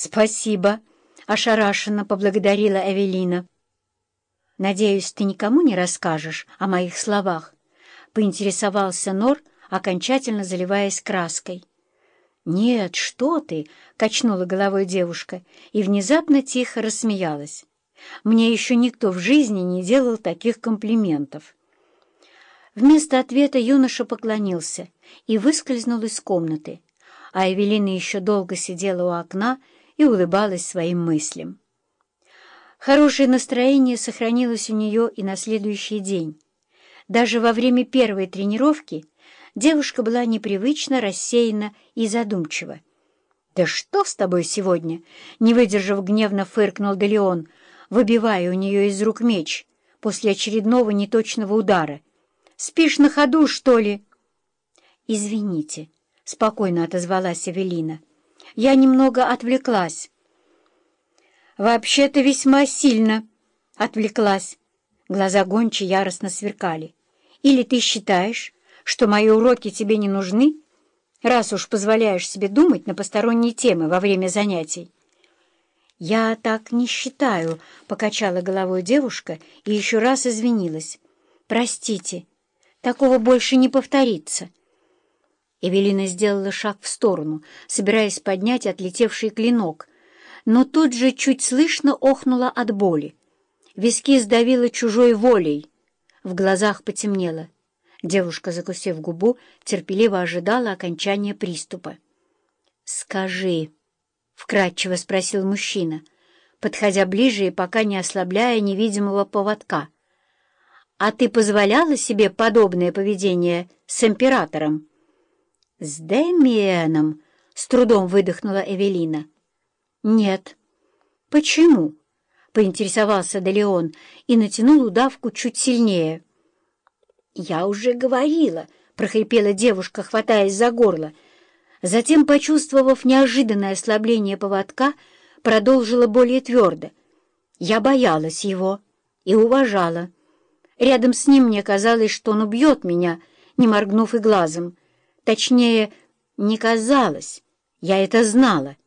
«Спасибо», — ошарашенно поблагодарила Эвелина. «Надеюсь, ты никому не расскажешь о моих словах?» — поинтересовался Нор, окончательно заливаясь краской. «Нет, что ты!» — качнула головой девушка и внезапно тихо рассмеялась. «Мне еще никто в жизни не делал таких комплиментов». Вместо ответа юноша поклонился и выскользнул из комнаты, а Эвелина еще долго сидела у окна и улыбалась своим мыслям. Хорошее настроение сохранилось у нее и на следующий день. Даже во время первой тренировки девушка была непривычно рассеяна и задумчива. «Да что с тобой сегодня?» — не выдержав гневно фыркнул Делеон, выбивая у нее из рук меч после очередного неточного удара. «Спишь на ходу, что ли?» «Извините», — спокойно отозвалась Эвелина. Я немного отвлеклась. Вообще-то весьма сильно отвлеклась. Глаза Гончи яростно сверкали. Или ты считаешь, что мои уроки тебе не нужны, раз уж позволяешь себе думать на посторонние темы во время занятий? «Я так не считаю», — покачала головой девушка и еще раз извинилась. «Простите, такого больше не повторится». Эвелина сделала шаг в сторону, собираясь поднять отлетевший клинок, но тут же чуть слышно охнула от боли. Виски сдавило чужой волей. В глазах потемнело. Девушка, закусив губу, терпеливо ожидала окончания приступа. «Скажи», — вкратчиво спросил мужчина, подходя ближе и пока не ослабляя невидимого поводка. «А ты позволяла себе подобное поведение с императором?» «С Дэмиеном?» — с трудом выдохнула Эвелина. «Нет». «Почему?» — поинтересовался Делеон и натянул удавку чуть сильнее. «Я уже говорила», — прохрипела девушка, хватаясь за горло. Затем, почувствовав неожиданное ослабление поводка, продолжила более твердо. «Я боялась его и уважала. Рядом с ним мне казалось, что он убьет меня, не моргнув и глазом. Точнее, не казалось, я это знала.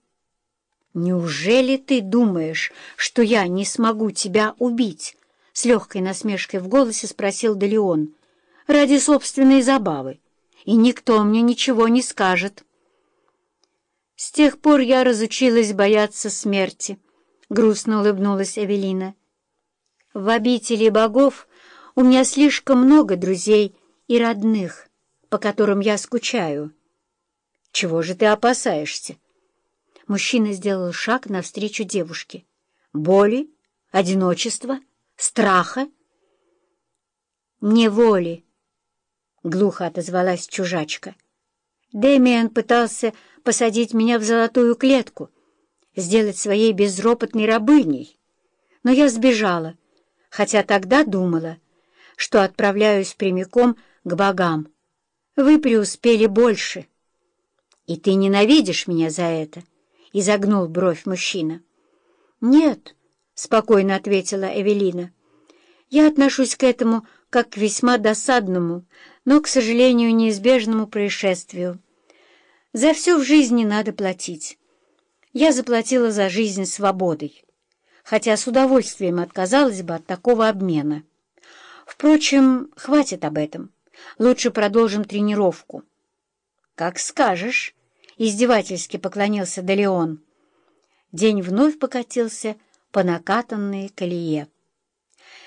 «Неужели ты думаешь, что я не смогу тебя убить?» С легкой насмешкой в голосе спросил Делеон. «Ради собственной забавы. И никто мне ничего не скажет». «С тех пор я разучилась бояться смерти», — грустно улыбнулась Эвелина. «В обители богов у меня слишком много друзей и родных» по которым я скучаю. Чего же ты опасаешься? Мужчина сделал шаг навстречу девушке. Боли? Одиночества? Страха? Неволи, — глухо отозвалась чужачка. Дэмиан пытался посадить меня в золотую клетку, сделать своей безропотной рабыней. Но я сбежала, хотя тогда думала, что отправляюсь прямиком к богам. Вы преуспели больше. И ты ненавидишь меня за это? — изогнул бровь мужчина. Нет, — спокойно ответила Эвелина. Я отношусь к этому как к весьма досадному, но, к сожалению, неизбежному происшествию. За все в жизни надо платить. Я заплатила за жизнь свободой, хотя с удовольствием отказалась бы от такого обмена. Впрочем, хватит об этом. Лучше продолжим тренировку». «Как скажешь», — издевательски поклонился Делеон. День вновь покатился по накатанной колее.